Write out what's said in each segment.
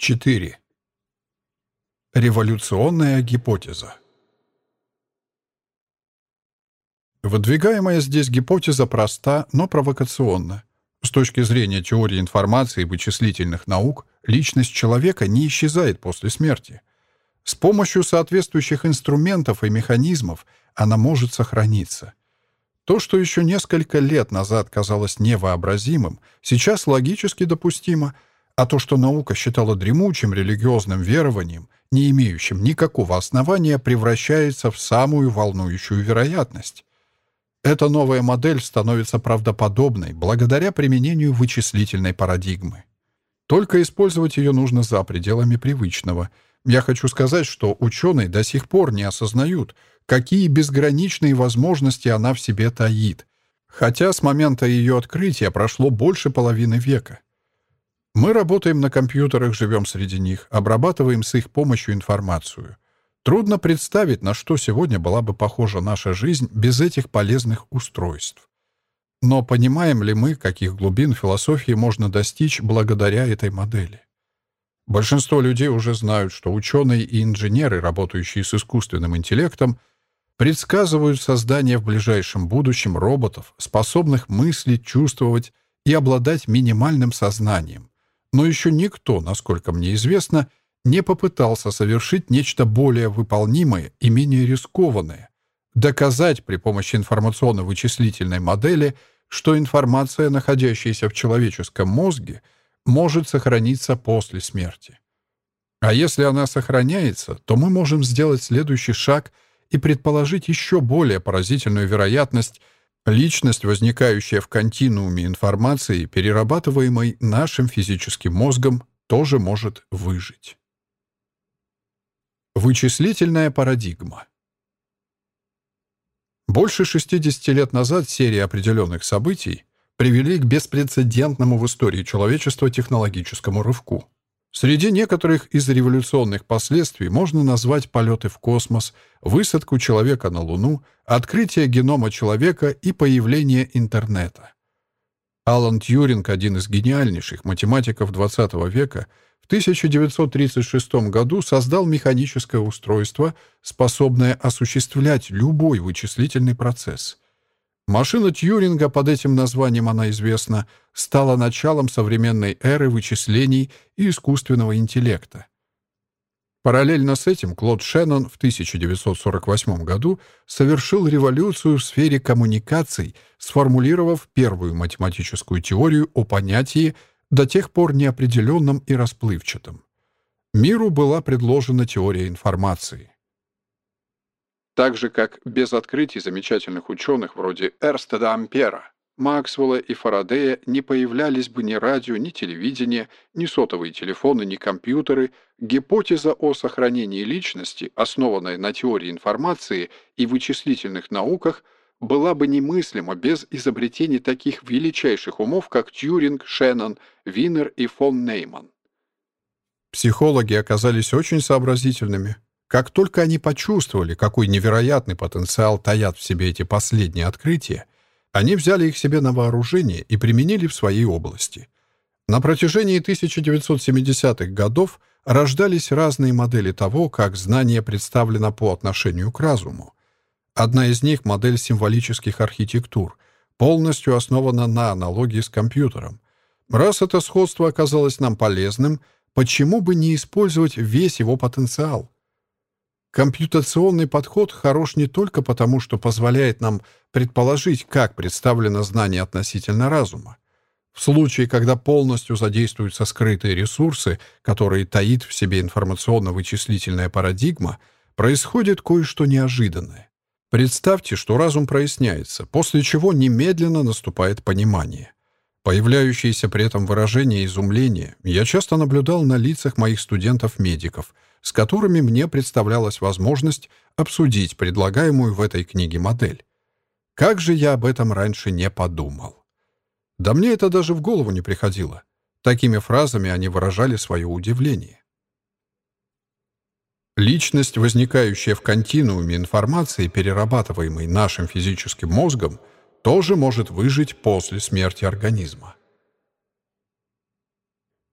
4. Революционная гипотеза. Выдвигаемая здесь гипотеза проста, но провокационна. С точки зрения теории информации и вычислительных наук, личность человека не исчезает после смерти. С помощью соответствующих инструментов и механизмов она может сохраниться. То, что еще несколько лет назад казалось невообразимым, сейчас логически допустимо — а то, что наука считала дремучим религиозным верованием, не имеющим никакого основания, превращается в самую волнующую вероятность. Эта новая модель становится правдоподобной благодаря применению вычислительной парадигмы. Только использовать ее нужно за пределами привычного. Я хочу сказать, что ученые до сих пор не осознают, какие безграничные возможности она в себе таит, хотя с момента ее открытия прошло больше половины века. Мы работаем на компьютерах, живем среди них, обрабатываем с их помощью информацию. Трудно представить, на что сегодня была бы похожа наша жизнь без этих полезных устройств. Но понимаем ли мы, каких глубин философии можно достичь благодаря этой модели? Большинство людей уже знают, что ученые и инженеры, работающие с искусственным интеллектом, предсказывают создание в ближайшем будущем роботов, способных мыслить, чувствовать и обладать минимальным сознанием, но еще никто, насколько мне известно, не попытался совершить нечто более выполнимое и менее рискованное — доказать при помощи информационно-вычислительной модели, что информация, находящаяся в человеческом мозге, может сохраниться после смерти. А если она сохраняется, то мы можем сделать следующий шаг и предположить еще более поразительную вероятность — Личность, возникающая в континууме информации, перерабатываемой нашим физическим мозгом, тоже может выжить. Вычислительная парадигма Больше 60 лет назад серия определенных событий привели к беспрецедентному в истории человечества технологическому рывку. Среди некоторых из революционных последствий можно назвать полеты в космос, высадку человека на Луну, открытие генома человека и появление интернета. Алан Тьюринг, один из гениальнейших математиков XX века, в 1936 году создал механическое устройство, способное осуществлять любой вычислительный процесс. Машина Тьюринга, под этим названием она известна, стала началом современной эры вычислений и искусственного интеллекта. Параллельно с этим Клод Шеннон в 1948 году совершил революцию в сфере коммуникаций, сформулировав первую математическую теорию о понятии, до тех пор неопределенном и расплывчатом. Миру была предложена теория информации. Так же, как без открытий замечательных ученых вроде Эрстеда Ампера, Максвелла и Фарадея не появлялись бы ни радио, ни телевидение, ни сотовые телефоны, ни компьютеры, гипотеза о сохранении личности, основанная на теории информации и вычислительных науках, была бы немыслима без изобретений таких величайших умов, как Тьюринг, Шеннон, Винер и фон Нейман. Психологи оказались очень сообразительными. Как только они почувствовали, какой невероятный потенциал таят в себе эти последние открытия, они взяли их себе на вооружение и применили в своей области. На протяжении 1970-х годов рождались разные модели того, как знание представлено по отношению к разуму. Одна из них — модель символических архитектур, полностью основана на аналогии с компьютером. Раз это сходство оказалось нам полезным, почему бы не использовать весь его потенциал? Компьютационный подход хорош не только потому, что позволяет нам предположить, как представлено знание относительно разума. В случае, когда полностью задействуются скрытые ресурсы, которые таит в себе информационно-вычислительная парадигма, происходит кое-что неожиданное. Представьте, что разум проясняется, после чего немедленно наступает понимание. Появляющееся при этом выражение изумления я часто наблюдал на лицах моих студентов-медиков — с которыми мне представлялась возможность обсудить предлагаемую в этой книге модель. Как же я об этом раньше не подумал? Да мне это даже в голову не приходило. Такими фразами они выражали свое удивление. Личность, возникающая в континууме информации, перерабатываемой нашим физическим мозгом, тоже может выжить после смерти организма.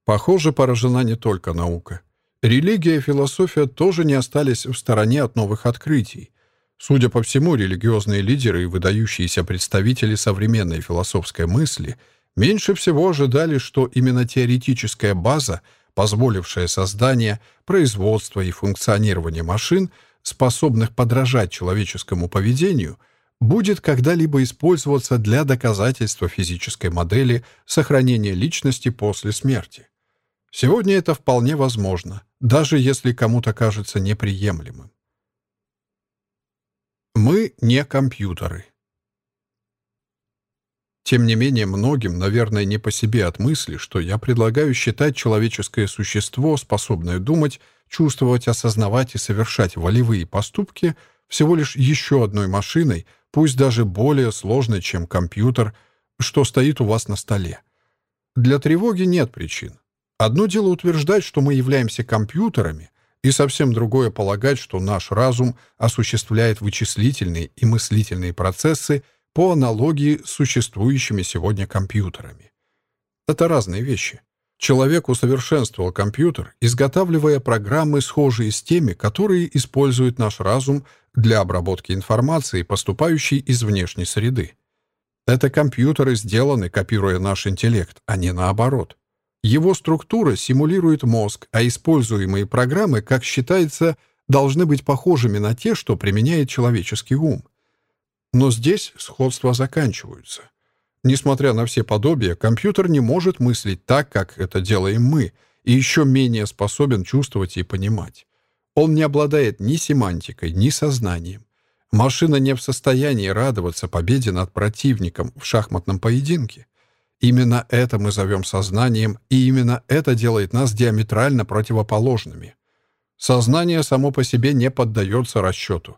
Похоже, поражена не только наука. Религия и философия тоже не остались в стороне от новых открытий. Судя по всему, религиозные лидеры и выдающиеся представители современной философской мысли меньше всего ожидали, что именно теоретическая база, позволившая создание, производство и функционирование машин, способных подражать человеческому поведению, будет когда-либо использоваться для доказательства физической модели сохранения личности после смерти. Сегодня это вполне возможно, даже если кому-то кажется неприемлемым. Мы не компьютеры. Тем не менее, многим, наверное, не по себе от мысли, что я предлагаю считать человеческое существо, способное думать, чувствовать, осознавать и совершать волевые поступки, всего лишь еще одной машиной, пусть даже более сложной, чем компьютер, что стоит у вас на столе. Для тревоги нет причин. Одно дело утверждать, что мы являемся компьютерами, и совсем другое полагать, что наш разум осуществляет вычислительные и мыслительные процессы по аналогии с существующими сегодня компьютерами. Это разные вещи. Человек усовершенствовал компьютер, изготавливая программы, схожие с теми, которые использует наш разум для обработки информации, поступающей из внешней среды. Это компьютеры сделаны, копируя наш интеллект, а не наоборот. Его структура симулирует мозг, а используемые программы, как считается, должны быть похожими на те, что применяет человеческий ум. Но здесь сходства заканчиваются. Несмотря на все подобия, компьютер не может мыслить так, как это делаем мы, и еще менее способен чувствовать и понимать. Он не обладает ни семантикой, ни сознанием. Машина не в состоянии радоваться победе над противником в шахматном поединке. Именно это мы зовем сознанием, и именно это делает нас диаметрально противоположными. Сознание само по себе не поддается расчету.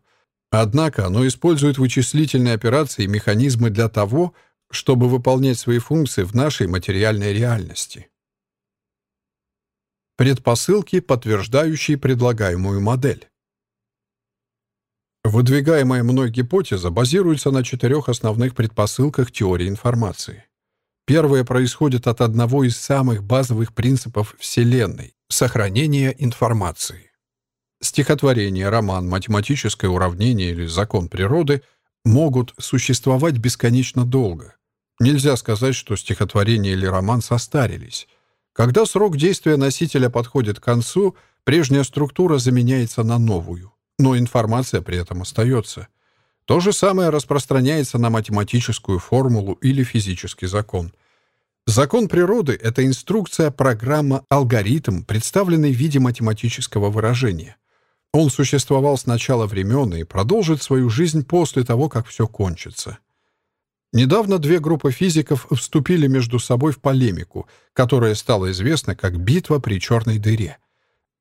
Однако оно использует вычислительные операции и механизмы для того, чтобы выполнять свои функции в нашей материальной реальности. Предпосылки, подтверждающие предлагаемую модель. Выдвигаемая мной гипотеза базируется на четырех основных предпосылках теории информации. Первое происходит от одного из самых базовых принципов Вселенной — сохранения информации. Стихотворение, роман, математическое уравнение или закон природы могут существовать бесконечно долго. Нельзя сказать, что стихотворение или роман состарились. Когда срок действия носителя подходит к концу, прежняя структура заменяется на новую, но информация при этом остается — то же самое распространяется на математическую формулу или физический закон. Закон природы — это инструкция, программа, алгоритм, представленный в виде математического выражения. Он существовал с начала времен и продолжит свою жизнь после того, как все кончится. Недавно две группы физиков вступили между собой в полемику, которая стала известна как «битва при черной дыре».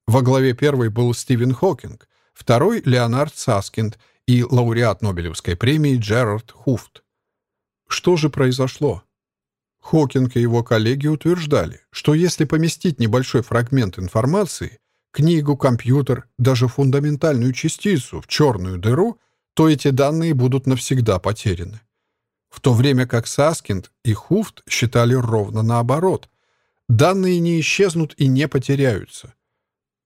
Во главе первой был Стивен Хокинг, второй — Леонард Саскинд и лауреат Нобелевской премии Джерард Хуфт. Что же произошло? Хокинг и его коллеги утверждали, что если поместить небольшой фрагмент информации, книгу, компьютер, даже фундаментальную частицу в черную дыру, то эти данные будут навсегда потеряны. В то время как Саскинд и Хуфт считали ровно наоборот. Данные не исчезнут и не потеряются.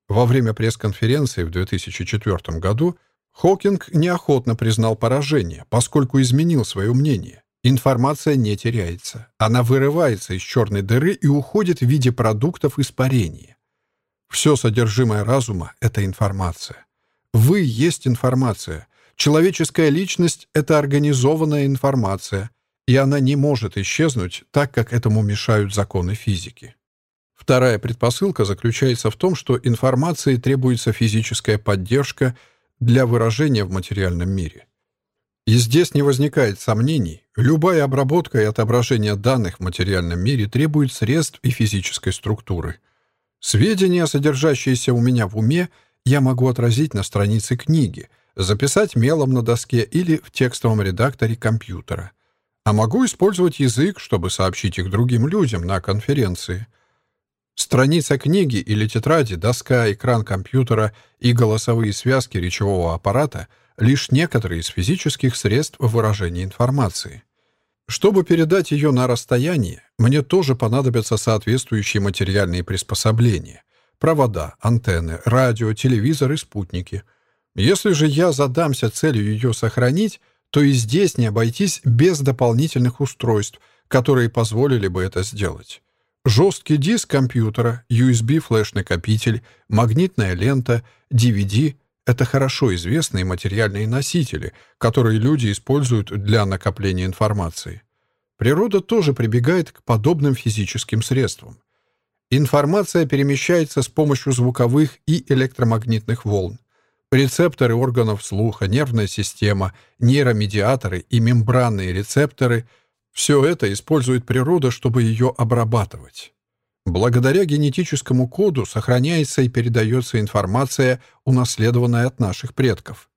Во время пресс-конференции в 2004 году Хокинг неохотно признал поражение, поскольку изменил свое мнение. Информация не теряется. Она вырывается из черной дыры и уходит в виде продуктов испарения. Все содержимое разума — это информация. Вы есть информация. Человеческая личность — это организованная информация, и она не может исчезнуть, так как этому мешают законы физики. Вторая предпосылка заключается в том, что информации требуется физическая поддержка — для выражения в материальном мире. И здесь не возникает сомнений, любая обработка и отображение данных в материальном мире требует средств и физической структуры. Сведения, содержащиеся у меня в уме, я могу отразить на странице книги, записать мелом на доске или в текстовом редакторе компьютера. А могу использовать язык, чтобы сообщить их другим людям на конференции — Страница книги или тетради, доска, экран компьютера и голосовые связки речевого аппарата — лишь некоторые из физических средств выражения информации. Чтобы передать ее на расстояние, мне тоже понадобятся соответствующие материальные приспособления. Провода, антенны, радио, телевизор и спутники. Если же я задамся целью ее сохранить, то и здесь не обойтись без дополнительных устройств, которые позволили бы это сделать. Жесткий диск компьютера, USB-флеш-накопитель, магнитная лента, DVD — это хорошо известные материальные носители, которые люди используют для накопления информации. Природа тоже прибегает к подобным физическим средствам. Информация перемещается с помощью звуковых и электромагнитных волн. Рецепторы органов слуха, нервная система, нейромедиаторы и мембранные рецепторы — все это использует природа, чтобы ее обрабатывать. Благодаря генетическому коду сохраняется и передается информация, унаследованная от наших предков.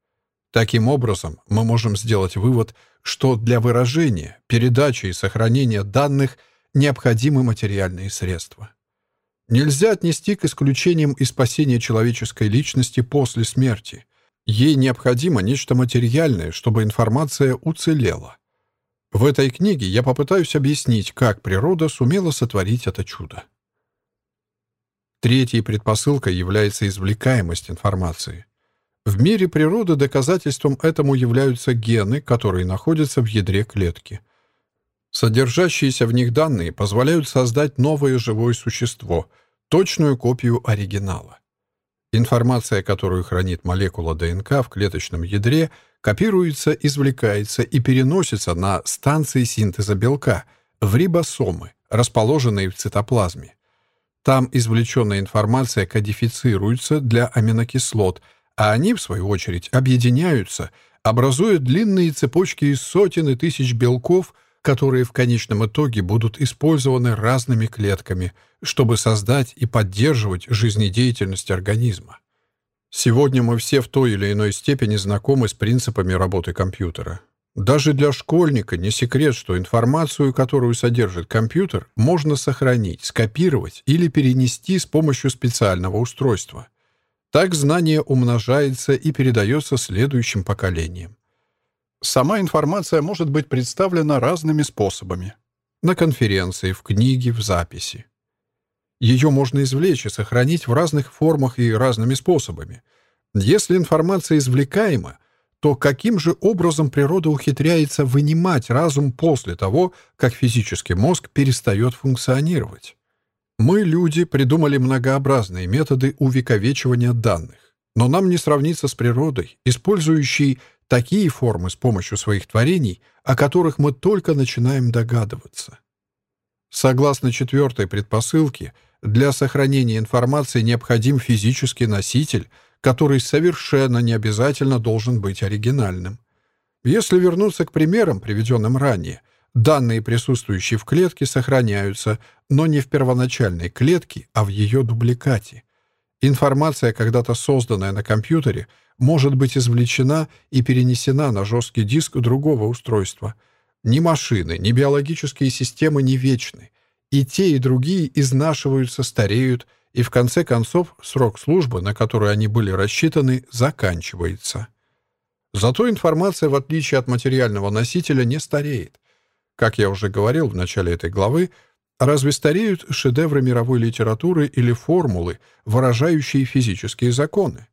Таким образом, мы можем сделать вывод, что для выражения, передачи и сохранения данных необходимы материальные средства. Нельзя отнести к исключениям и спасение человеческой личности после смерти. Ей необходимо нечто материальное, чтобы информация уцелела. В этой книге я попытаюсь объяснить, как природа сумела сотворить это чудо. Третьей предпосылкой является извлекаемость информации. В мире природы доказательством этому являются гены, которые находятся в ядре клетки. Содержащиеся в них данные позволяют создать новое живое существо, точную копию оригинала. Информация, которую хранит молекула ДНК в клеточном ядре, копируется, извлекается и переносится на станции синтеза белка, в рибосомы, расположенные в цитоплазме. Там извлеченная информация кодифицируется для аминокислот, а они, в свою очередь, объединяются, образуя длинные цепочки из сотен и тысяч белков, которые в конечном итоге будут использованы разными клетками, чтобы создать и поддерживать жизнедеятельность организма. Сегодня мы все в той или иной степени знакомы с принципами работы компьютера. Даже для школьника не секрет, что информацию, которую содержит компьютер, можно сохранить, скопировать или перенести с помощью специального устройства. Так знание умножается и передается следующим поколениям. Сама информация может быть представлена разными способами. На конференции, в книге, в записи. Ее можно извлечь и сохранить в разных формах и разными способами. Если информация извлекаема, то каким же образом природа ухитряется вынимать разум после того, как физический мозг перестает функционировать? Мы, люди, придумали многообразные методы увековечивания данных, но нам не сравниться с природой, использующей такие формы с помощью своих творений, о которых мы только начинаем догадываться. Согласно четвертой предпосылке, для сохранения информации необходим физический носитель, который совершенно не обязательно должен быть оригинальным. Если вернуться к примерам, приведенным ранее, данные, присутствующие в клетке, сохраняются, но не в первоначальной клетке, а в ее дубликате. Информация, когда-то созданная на компьютере, может быть извлечена и перенесена на жесткий диск другого устройства. Ни машины, ни биологические системы не вечны. И те, и другие изнашиваются, стареют, и в конце концов срок службы, на который они были рассчитаны, заканчивается. Зато информация, в отличие от материального носителя, не стареет. Как я уже говорил в начале этой главы, разве стареют шедевры мировой литературы или формулы, выражающие физические законы?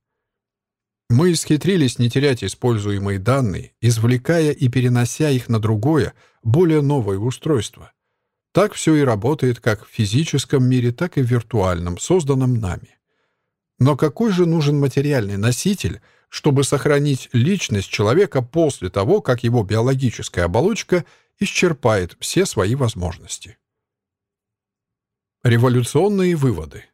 Мы исхитрились не терять используемые данные, извлекая и перенося их на другое, более новое устройство — так все и работает как в физическом мире, так и в виртуальном, созданном нами. Но какой же нужен материальный носитель, чтобы сохранить личность человека после того, как его биологическая оболочка исчерпает все свои возможности? Революционные выводы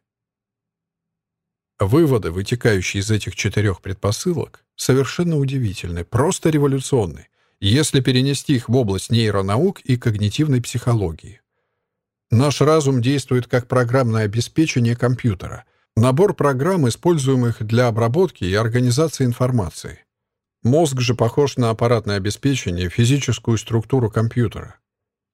Выводы, вытекающие из этих четырех предпосылок, совершенно удивительны, просто революционны, если перенести их в область нейронаук и когнитивной психологии. Наш разум действует как программное обеспечение компьютера, набор программ, используемых для обработки и организации информации. Мозг же похож на аппаратное обеспечение, физическую структуру компьютера.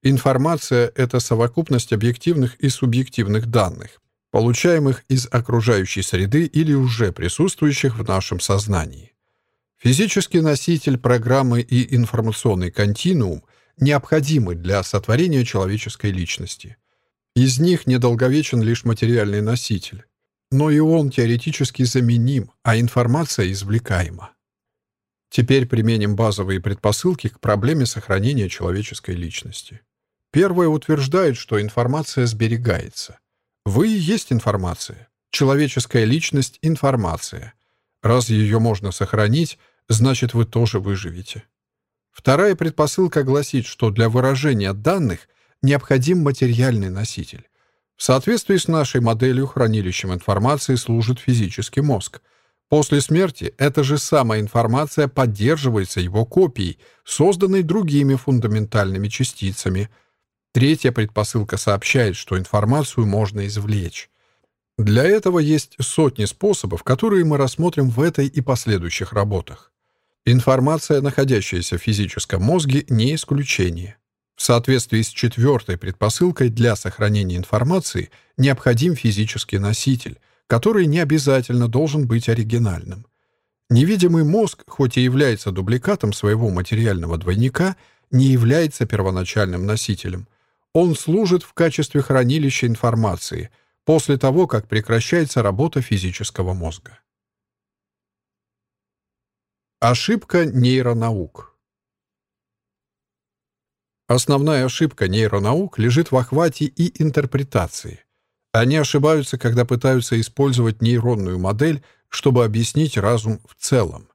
Информация — это совокупность объективных и субъективных данных, получаемых из окружающей среды или уже присутствующих в нашем сознании. Физический носитель программы и информационный континуум — необходимы для сотворения человеческой личности. Из них недолговечен лишь материальный носитель. Но и он теоретически заменим, а информация извлекаема. Теперь применим базовые предпосылки к проблеме сохранения человеческой личности. Первое утверждает, что информация сберегается. Вы и есть информация. Человеческая личность — информация. Раз ее можно сохранить, значит, вы тоже выживете. Вторая предпосылка гласит, что для выражения данных необходим материальный носитель. В соответствии с нашей моделью хранилищем информации служит физический мозг. После смерти эта же самая информация поддерживается его копией, созданной другими фундаментальными частицами. Третья предпосылка сообщает, что информацию можно извлечь. Для этого есть сотни способов, которые мы рассмотрим в этой и последующих работах. Информация, находящаяся в физическом мозге, не исключение. В соответствии с четвертой предпосылкой для сохранения информации необходим физический носитель, который не обязательно должен быть оригинальным. Невидимый мозг, хоть и является дубликатом своего материального двойника, не является первоначальным носителем. Он служит в качестве хранилища информации после того, как прекращается работа физического мозга. Ошибка нейронаук Основная ошибка нейронаук лежит в охвате и интерпретации. Они ошибаются, когда пытаются использовать нейронную модель, чтобы объяснить разум в целом.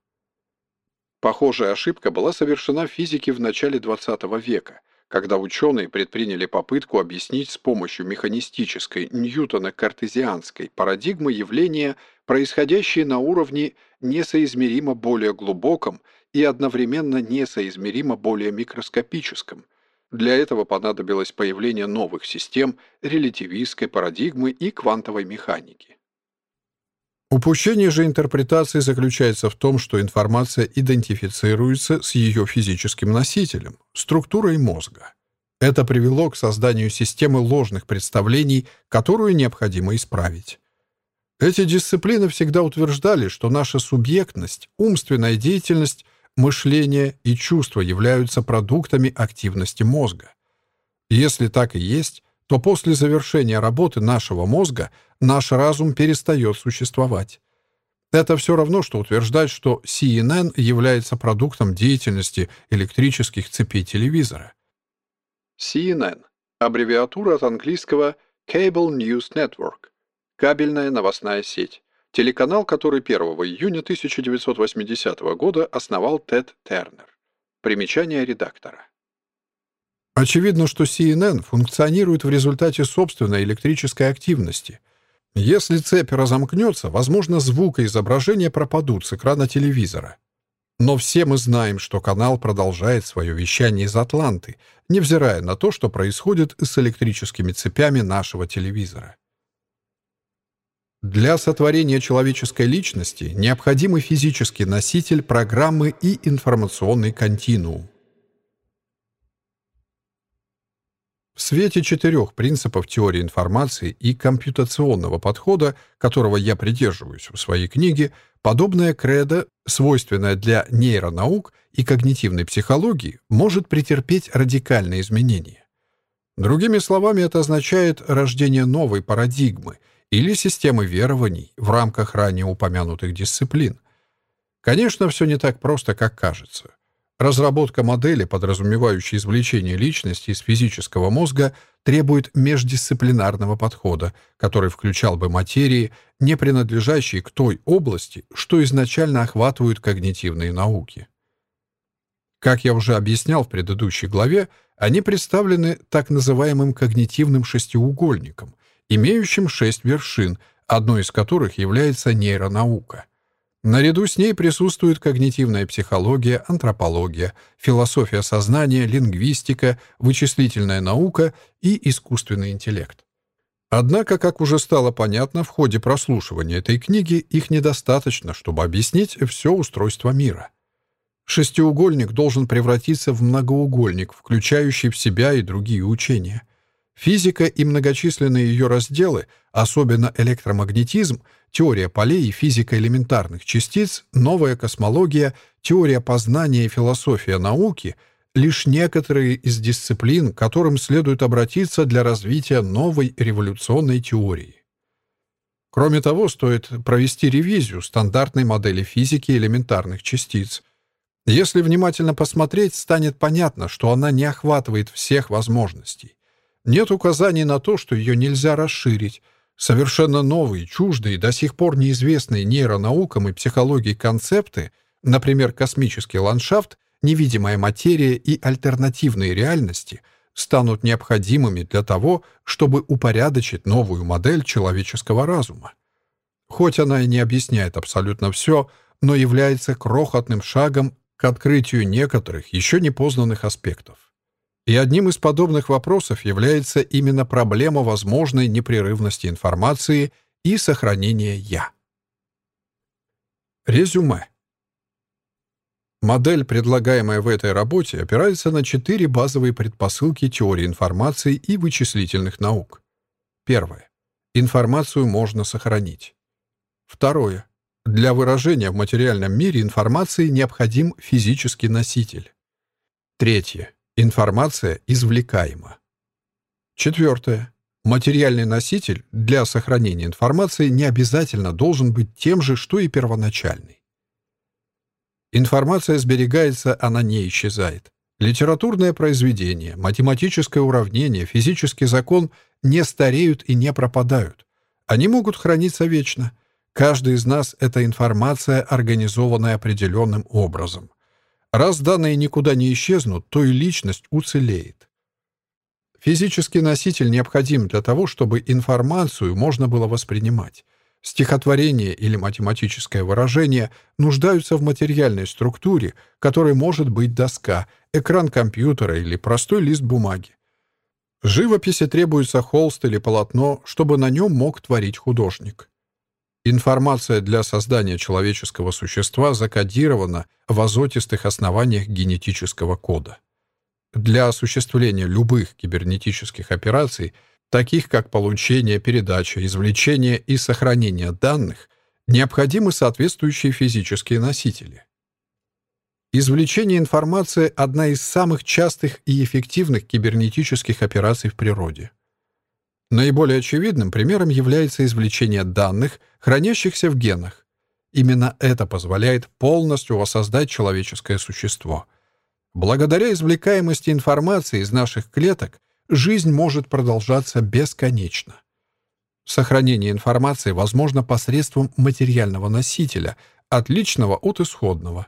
Похожая ошибка была совершена в физике в начале XX века, когда ученые предприняли попытку объяснить с помощью механистической ньютона-картезианской парадигмы явления, происходящие на уровне несоизмеримо более глубоком и одновременно несоизмеримо более микроскопическом – для этого понадобилось появление новых систем релятивистской парадигмы и квантовой механики. Упущение же интерпретации заключается в том, что информация идентифицируется с ее физическим носителем, структурой мозга. Это привело к созданию системы ложных представлений, которую необходимо исправить. Эти дисциплины всегда утверждали, что наша субъектность, умственная деятельность мышление и чувства являются продуктами активности мозга. Если так и есть, то после завершения работы нашего мозга наш разум перестает существовать. Это все равно, что утверждать, что CNN является продуктом деятельности электрических цепей телевизора. CNN – аббревиатура от английского Cable News Network – кабельная новостная сеть телеканал, который 1 июня 1980 года основал Тед Тернер. Примечание редактора. Очевидно, что CNN функционирует в результате собственной электрической активности. Если цепь разомкнется, возможно, звук и изображение пропадут с экрана телевизора. Но все мы знаем, что канал продолжает свое вещание из Атланты, невзирая на то, что происходит с электрическими цепями нашего телевизора. Для сотворения человеческой личности необходимый физический носитель программы и информационный континуум. В свете четырех принципов теории информации и компьютационного подхода, которого я придерживаюсь в своей книге, подобная кредо, свойственная для нейронаук и когнитивной психологии, может претерпеть радикальные изменения. Другими словами, это означает рождение новой парадигмы — или системы верований в рамках ранее упомянутых дисциплин. Конечно, все не так просто, как кажется. Разработка модели, подразумевающей извлечение личности из физического мозга, требует междисциплинарного подхода, который включал бы материи, не принадлежащие к той области, что изначально охватывают когнитивные науки. Как я уже объяснял в предыдущей главе, они представлены так называемым когнитивным шестиугольником, имеющим шесть вершин, одной из которых является нейронаука. Наряду с ней присутствует когнитивная психология, антропология, философия сознания, лингвистика, вычислительная наука и искусственный интеллект. Однако, как уже стало понятно в ходе прослушивания этой книги, их недостаточно, чтобы объяснить все устройство мира. Шестиугольник должен превратиться в многоугольник, включающий в себя и другие учения. Физика и многочисленные ее разделы, особенно электромагнетизм, теория полей и физика элементарных частиц, новая космология, теория познания и философия науки — лишь некоторые из дисциплин, к которым следует обратиться для развития новой революционной теории. Кроме того, стоит провести ревизию стандартной модели физики элементарных частиц. Если внимательно посмотреть, станет понятно, что она не охватывает всех возможностей. Нет указаний на то, что ее нельзя расширить. Совершенно новые, чуждые, до сих пор неизвестные нейронаукам и психологии концепты, например, космический ландшафт, невидимая материя и альтернативные реальности — станут необходимыми для того, чтобы упорядочить новую модель человеческого разума. Хоть она и не объясняет абсолютно все, но является крохотным шагом к открытию некоторых еще не познанных аспектов. И одним из подобных вопросов является именно проблема возможной непрерывности информации и сохранения «я». Резюме. Модель, предлагаемая в этой работе, опирается на четыре базовые предпосылки теории информации и вычислительных наук. Первое. Информацию можно сохранить. Второе. Для выражения в материальном мире информации необходим физический носитель. Третье. Информация извлекаема. Четвертое. Материальный носитель для сохранения информации не обязательно должен быть тем же, что и первоначальный. Информация сберегается, она не исчезает. Литературное произведение, математическое уравнение, физический закон не стареют и не пропадают. Они могут храниться вечно. Каждый из нас — это информация, организованная определенным образом. Раз данные никуда не исчезнут, то и личность уцелеет. Физический носитель необходим для того, чтобы информацию можно было воспринимать. Стихотворение или математическое выражение нуждаются в материальной структуре, которой может быть доска, экран компьютера или простой лист бумаги. Живописи требуется холст или полотно, чтобы на нем мог творить художник. Информация для создания человеческого существа закодирована в азотистых основаниях генетического кода. Для осуществления любых кибернетических операций – таких как получение, передача, извлечение и сохранение данных, необходимы соответствующие физические носители. Извлечение информации – одна из самых частых и эффективных кибернетических операций в природе. Наиболее очевидным примером является извлечение данных, хранящихся в генах. Именно это позволяет полностью воссоздать человеческое существо. Благодаря извлекаемости информации из наших клеток жизнь может продолжаться бесконечно. Сохранение информации возможно посредством материального носителя, отличного от исходного.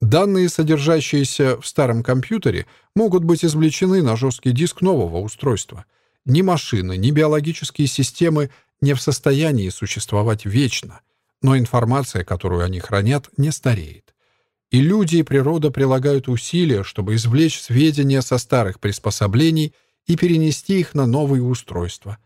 Данные, содержащиеся в старом компьютере, могут быть извлечены на жесткий диск нового устройства. Ни машины, ни биологические системы не в состоянии существовать вечно, но информация, которую они хранят, не стареет. И люди, и природа прилагают усилия, чтобы извлечь сведения со старых приспособлений и перенести их на новые устройства.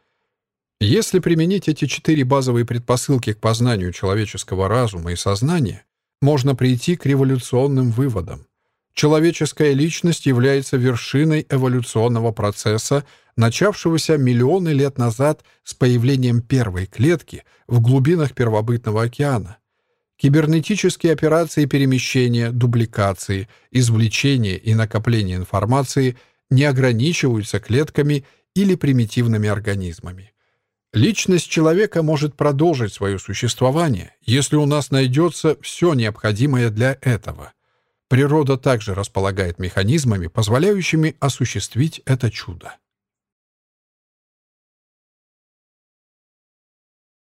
Если применить эти четыре базовые предпосылки к познанию человеческого разума и сознания, можно прийти к революционным выводам. Человеческая личность является вершиной эволюционного процесса, начавшегося миллионы лет назад с появлением первой клетки в глубинах первобытного океана. Кибернетические операции перемещения, дубликации, извлечения и накопления информации не ограничиваются клетками или примитивными организмами. Личность человека может продолжить свое существование, если у нас найдется все необходимое для этого. Природа также располагает механизмами, позволяющими осуществить это чудо.